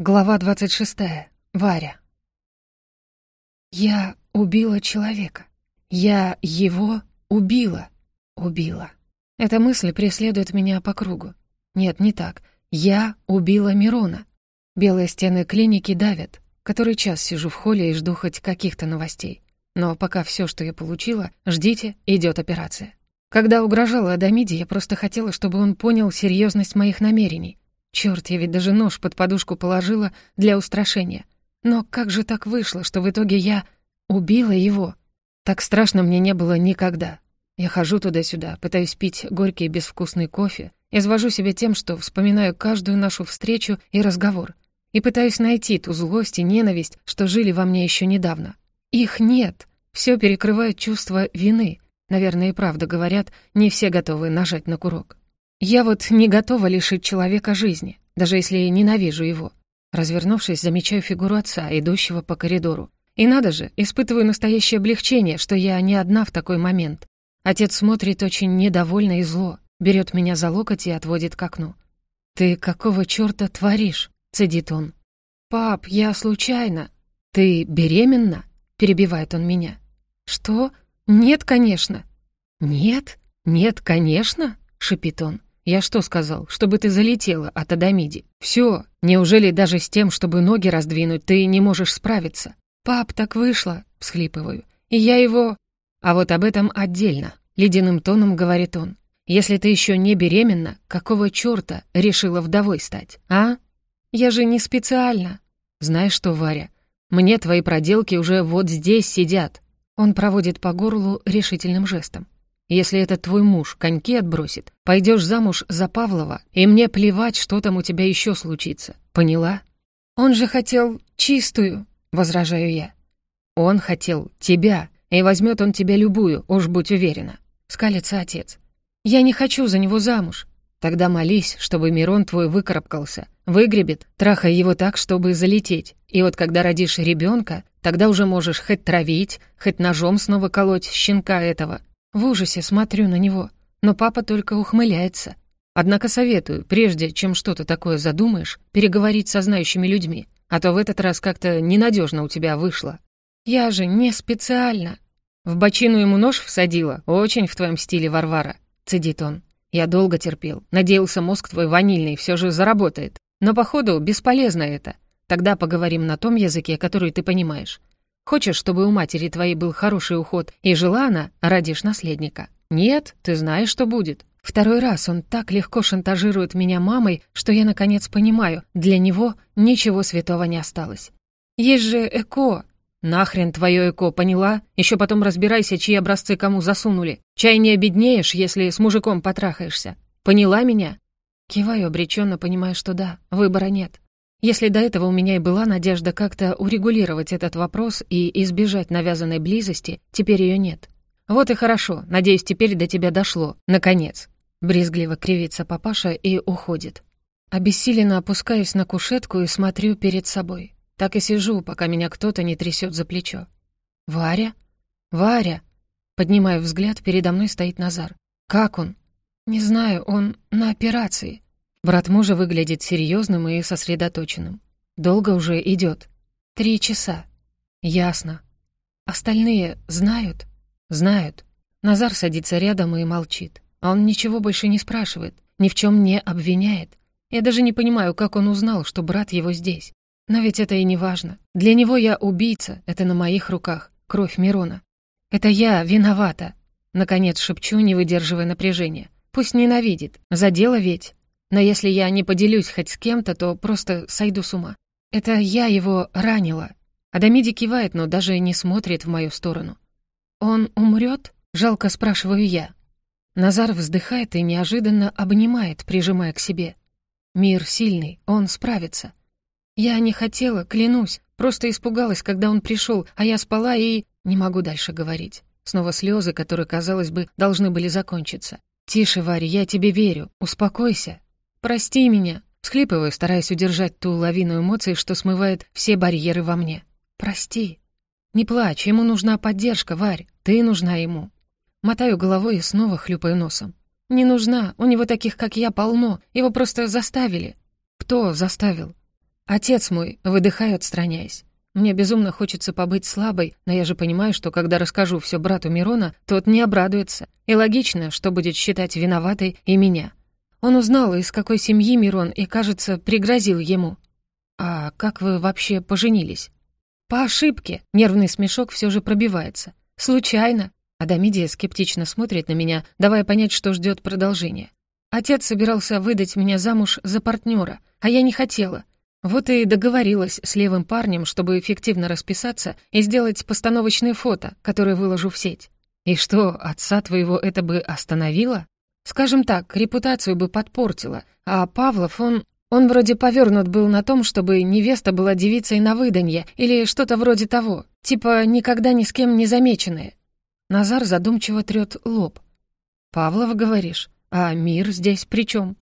Глава 26. Варя. Я убила человека. Я его убила. Убила. Эта мысль преследует меня по кругу. Нет, не так. Я убила Мирона. Белые стены клиники давят. Который час сижу в холле и жду хоть каких-то новостей. Но пока все, что я получила, ждите, идет операция. Когда угрожала Адамиде, я просто хотела, чтобы он понял серьезность моих намерений. Черт, я ведь даже нож под подушку положила для устрашения. Но как же так вышло, что в итоге я убила его? Так страшно мне не было никогда. Я хожу туда-сюда, пытаюсь пить горький безвкусный кофе, извожу себя тем, что вспоминаю каждую нашу встречу и разговор, и пытаюсь найти ту злость и ненависть, что жили во мне еще недавно. Их нет. Все перекрывает чувство вины. Наверное, и правда говорят, не все готовы нажать на курок. Я вот не готова лишить человека жизни, даже если ненавижу его. Развернувшись, замечаю фигуру отца, идущего по коридору. И надо же, испытываю настоящее облегчение, что я не одна в такой момент. Отец смотрит очень недовольно и зло, берет меня за локоть и отводит к окну. «Ты какого чёрта творишь?» — цедит он. «Пап, я случайно». «Ты беременна?» — перебивает он меня. «Что? Нет, конечно». «Нет? Нет, конечно?» — шипит он. «Я что сказал? Чтобы ты залетела от Адамиди. Все. Неужели даже с тем, чтобы ноги раздвинуть, ты не можешь справиться?» «Пап, так вышло!» — всхлипываю. «И я его...» «А вот об этом отдельно», — ледяным тоном говорит он. «Если ты еще не беременна, какого черта решила вдовой стать, а? Я же не специально». «Знаешь что, Варя, мне твои проделки уже вот здесь сидят». Он проводит по горлу решительным жестом. Если этот твой муж коньки отбросит, пойдешь замуж за Павлова, и мне плевать, что там у тебя еще случится. Поняла? Он же хотел чистую, возражаю я. Он хотел тебя, и возьмет он тебя любую, уж будь уверена. Скалится отец. Я не хочу за него замуж. Тогда молись, чтобы Мирон твой выкарабкался, выгребет, трахай его так, чтобы залететь. И вот когда родишь ребенка, тогда уже можешь хоть травить, хоть ножом снова колоть щенка этого, в ужасе смотрю на него, но папа только ухмыляется. Однако советую, прежде чем что-то такое задумаешь, переговорить со знающими людьми, а то в этот раз как-то ненадежно у тебя вышло. Я же не специально. В бочину ему нож всадила, очень в твоем стиле, Варвара, цедит он. Я долго терпел, надеялся, мозг твой ванильный все же заработает. Но, походу, бесполезно это. Тогда поговорим на том языке, который ты понимаешь. Хочешь, чтобы у матери твоей был хороший уход, и жила она, родишь наследника? Нет, ты знаешь, что будет. Второй раз он так легко шантажирует меня мамой, что я наконец понимаю, для него ничего святого не осталось. Есть же ЭКО. Нахрен твое ЭКО, поняла? Еще потом разбирайся, чьи образцы кому засунули. Чай не обеднеешь, если с мужиком потрахаешься. Поняла меня? Киваю обреченно, понимая, что да, выбора нет. Если до этого у меня и была надежда как-то урегулировать этот вопрос и избежать навязанной близости, теперь ее нет. Вот и хорошо, надеюсь, теперь до тебя дошло, наконец. Брезгливо кривится папаша и уходит. Обессиленно опускаюсь на кушетку и смотрю перед собой. Так и сижу, пока меня кто-то не трясет за плечо. «Варя? Варя!» Поднимаю взгляд, передо мной стоит Назар. «Как он?» «Не знаю, он на операции». Брат мужа выглядит серьезным и сосредоточенным. Долго уже идет. Три часа. Ясно. Остальные знают? Знают. Назар садится рядом и молчит. Он ничего больше не спрашивает, ни в чем не обвиняет. Я даже не понимаю, как он узнал, что брат его здесь. Но ведь это и не важно. Для него я убийца, это на моих руках, кровь Мирона. Это я виновата. Наконец шепчу, не выдерживая напряжения. Пусть ненавидит. За дело ведь. Но если я не поделюсь хоть с кем-то, то просто сойду с ума. Это я его ранила. Адамиди кивает, но даже не смотрит в мою сторону. «Он умрет?» — жалко спрашиваю я. Назар вздыхает и неожиданно обнимает, прижимая к себе. Мир сильный, он справится. Я не хотела, клянусь, просто испугалась, когда он пришел, а я спала и... Не могу дальше говорить. Снова слезы, которые, казалось бы, должны были закончиться. «Тише, Варя, я тебе верю. Успокойся. «Прости меня», — всхлипываю, стараясь удержать ту лавину эмоций, что смывает все барьеры во мне. «Прости». «Не плачь, ему нужна поддержка, Варь, ты нужна ему». Мотаю головой и снова хлюпаю носом. «Не нужна, у него таких, как я, полно, его просто заставили». «Кто заставил?» Отец мой, выдыхаю, отстраняясь. Мне безумно хочется побыть слабой, но я же понимаю, что когда расскажу все брату Мирона, тот не обрадуется. И логично, что будет считать виноватой и меня. Он узнал, из какой семьи Мирон, и, кажется, пригрозил ему. «А как вы вообще поженились?» «По ошибке!» Нервный смешок все же пробивается. «Случайно!» Адамидия скептично смотрит на меня, давая понять, что ждет продолжения. Отец собирался выдать меня замуж за партнера, а я не хотела. Вот и договорилась с левым парнем, чтобы эффективно расписаться и сделать постановочные фото, которые выложу в сеть. И что, отца твоего это бы остановило? Скажем так, репутацию бы подпортило, а Павлов, он... Он вроде повернут был на том, чтобы невеста была девицей на выданье или что-то вроде того, типа никогда ни с кем не замеченная. Назар задумчиво трёт лоб. «Павлов, говоришь? А мир здесь при чем?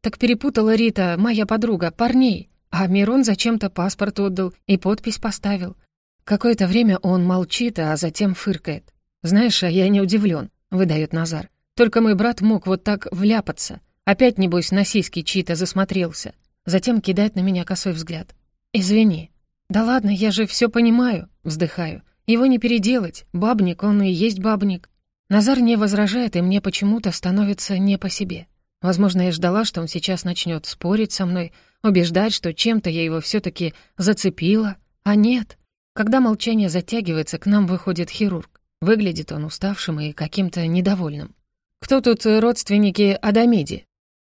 Так перепутала Рита, моя подруга, парней. А Мирон зачем-то паспорт отдал и подпись поставил. Какое-то время он молчит, а затем фыркает. «Знаешь, а я не удивлен, выдает Назар. «Только мой брат мог вот так вляпаться. Опять, небось, на сиськи чьи-то засмотрелся». Затем кидает на меня косой взгляд. «Извини». «Да ладно, я же все понимаю», — вздыхаю. «Его не переделать. Бабник, он и есть бабник. Назар не возражает, и мне почему-то становится не по себе. Возможно, я ждала, что он сейчас начнет спорить со мной, убеждать, что чем-то я его все таки зацепила. А нет. Когда молчание затягивается, к нам выходит хирург. Выглядит он уставшим и каким-то недовольным. «Кто тут родственники Адамиди?»